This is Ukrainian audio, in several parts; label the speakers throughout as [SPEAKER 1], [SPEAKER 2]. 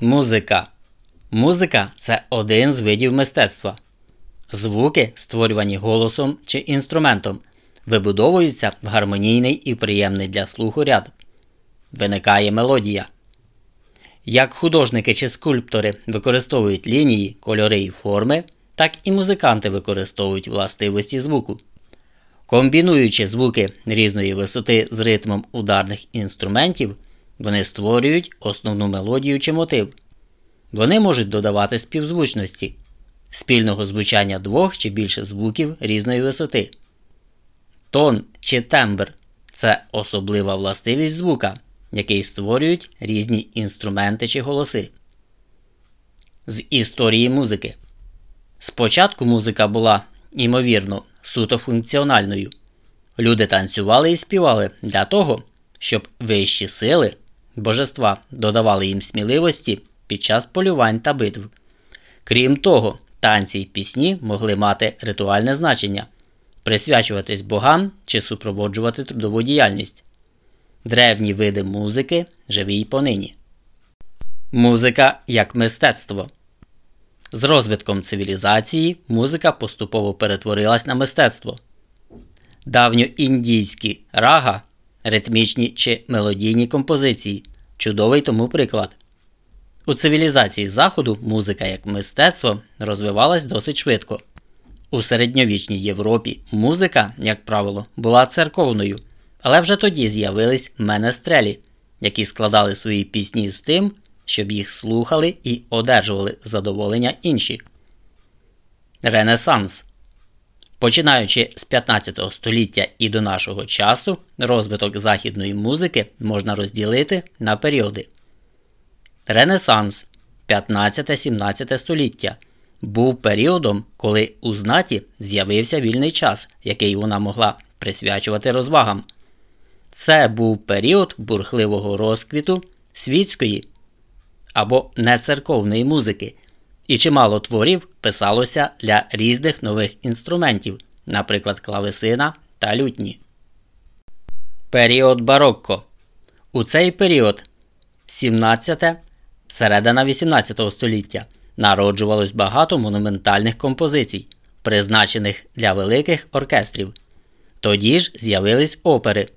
[SPEAKER 1] Музика. Музика це один з видів мистецтва. Звуки, створювані голосом чи інструментом, вибудовуються в гармонійний і приємний для слуху ряд. Виникає мелодія. Як художники чи скульптори використовують лінії, кольори і форми, так і музиканти використовують властивості звуку. Комбінуючи звуки різної висоти з ритмом ударних інструментів, вони створюють основну мелодію чи мотив. Вони можуть додавати співзвучності, спільного звучання двох чи більше звуків різної висоти. Тон чи тембр це особлива властивість звука, який створюють різні інструменти чи голоси. З історії музики. Спочатку музика була, ймовірно, суто функціональною. Люди танцювали і співали для того, щоб вищі сили божества додавали їм сміливості під час полювань та битв. Крім того, танці й пісні могли мати ритуальне значення, присвячуватись богам чи супроводжувати трудову діяльність. Древні види музики живі й понині. Музика як мистецтво. З розвитком цивілізації музика поступово перетворилась на мистецтво. Давньоіндійські рага, ритмічні чи мелодійні композиції чудовий тому приклад. У цивілізації Заходу музика як мистецтво розвивалась досить швидко. У середньовічній Європі музика, як правило, була церковною, але вже тоді з'явились менестрелі, які складали свої пісні з тим, щоб їх слухали і одержували задоволення інші. Ренесанс. Починаючи з 15 століття і до нашого часу, розвиток західної музики можна розділити на періоди. Ренесанс 15-17 століття був періодом, коли у знаті з'явився вільний час, який вона могла присвячувати розвагам. Це був період бурхливого розквіту світської або нецерковної музики, і чимало творів писалося для різних нових інструментів, наприклад, клавесина та лютні. Період барокко. У цей період 17 середина 18 століття народжувалось багато монументальних композицій, призначених для великих оркестрів. Тоді ж з'явились опери,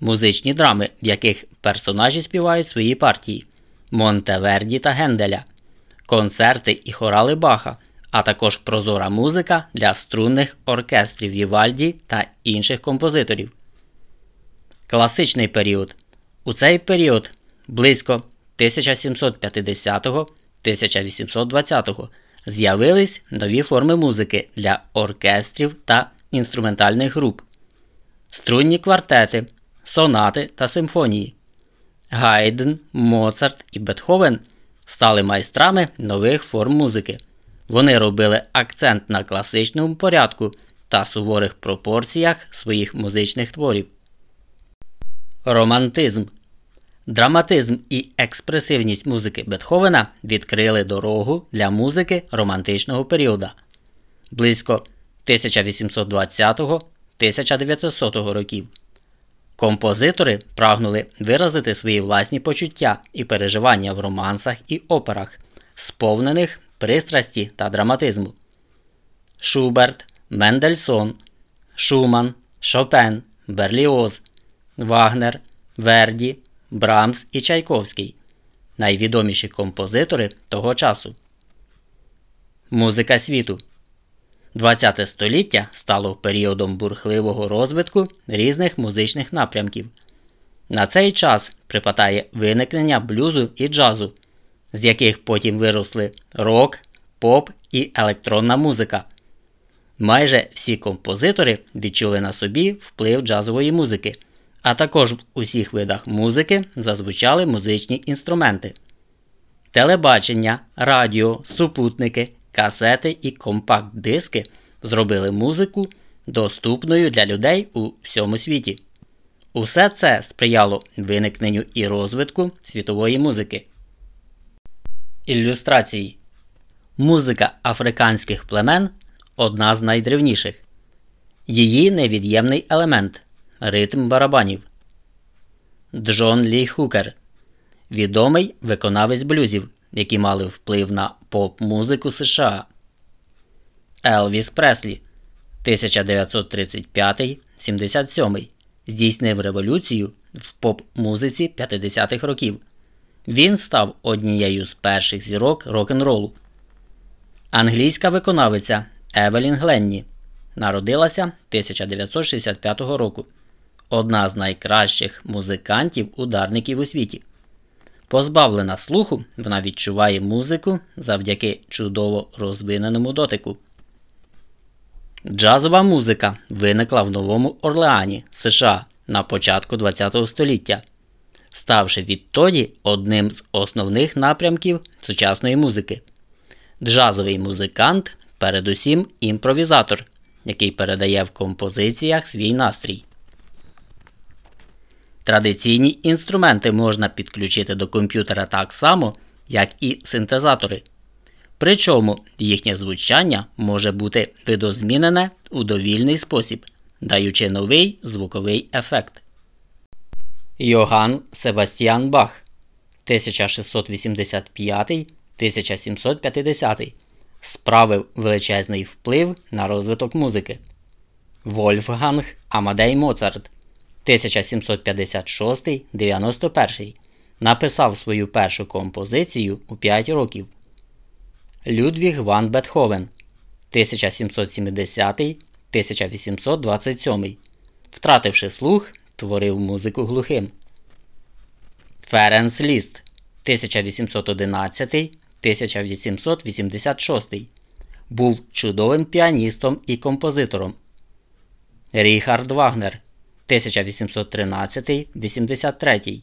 [SPEAKER 1] музичні драми, в яких персонажі співають свої партії Монтеверді та Генделя, концерти і хорали Баха, а також прозора музика для струнних оркестрів Вівальді та інших композиторів. Класичний період. У цей період близько 1750-1820 з'явились нові форми музики для оркестрів та інструментальних груп, струнні квартети, сонати та симфонії. Гайден, Моцарт і Бетховен стали майстрами нових форм музики. Вони робили акцент на класичному порядку та суворих пропорціях своїх музичних творів. Романтизм. Драматизм і експресивність музики Бетховена відкрили дорогу для музики романтичного періоду близько 1820-1900 років. Композитори прагнули виразити свої власні почуття і переживання в романсах і операх, сповнених пристрасті та драматизму. Шуберт, Мендельсон, Шуман, Шопен, Берліоз, Вагнер, Верді, Брамс і Чайковський найвідоміші композитори того часу. Музика світу ХХ століття стало періодом бурхливого розвитку різних музичних напрямків. На цей час припадає виникнення блюзу і джазу, з яких потім виросли рок, поп і електронна музика. Майже всі композитори відчули на собі вплив джазової музики, а також в усіх видах музики зазвучали музичні інструменти. Телебачення, радіо, супутники, касети і компакт-диски зробили музику доступною для людей у всьому світі. Усе це сприяло виникненню і розвитку світової музики. Ілюстрації Музика африканських племен одна з найдревніших. Її невід'ємний елемент ритм барабанів. Джон Лі Хукер. відомий виконавець блюзів, які мали вплив на поп-музику США. Елвіс Преслі 1935-77 здійснив революцію в поп-музиці 50-х років. Він став однією з перших зірок рок-н-ролу. Англійська виконавиця Евелін Гленні народилася 1965 року. Одна з найкращих музикантів-ударників у світі. Позбавлена слуху, вона відчуває музику завдяки чудово розвиненому дотику. Джазова музика виникла в Новому Орлеані, США на початку ХХ століття, ставши відтоді одним з основних напрямків сучасної музики. Джазовий музикант, передусім імпровізатор, який передає в композиціях свій настрій. Традиційні інструменти можна підключити до комп'ютера так само, як і синтезатори. Причому їхнє звучання може бути видозмінене у довільний спосіб, даючи новий звуковий ефект. Йоган Себастьян Бах 1685-1750 справив величезний вплив на розвиток музики. Вольфганг Амадей Моцарт 1756-91 написав свою першу композицію у 5 років. Людвіг Ван Бетховен 1770-1827, втративши слух, творив музику глухим. Ференц Ліст 1811-1886 був чудовим піаністом і композитором. Ріхард Вагнер 1813-83,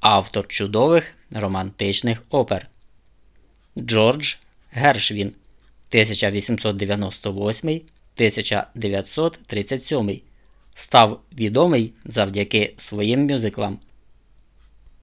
[SPEAKER 1] автор чудових романтичних опер. Джордж Гершвін 1898-1937 став відомий завдяки своїм мюзиклам.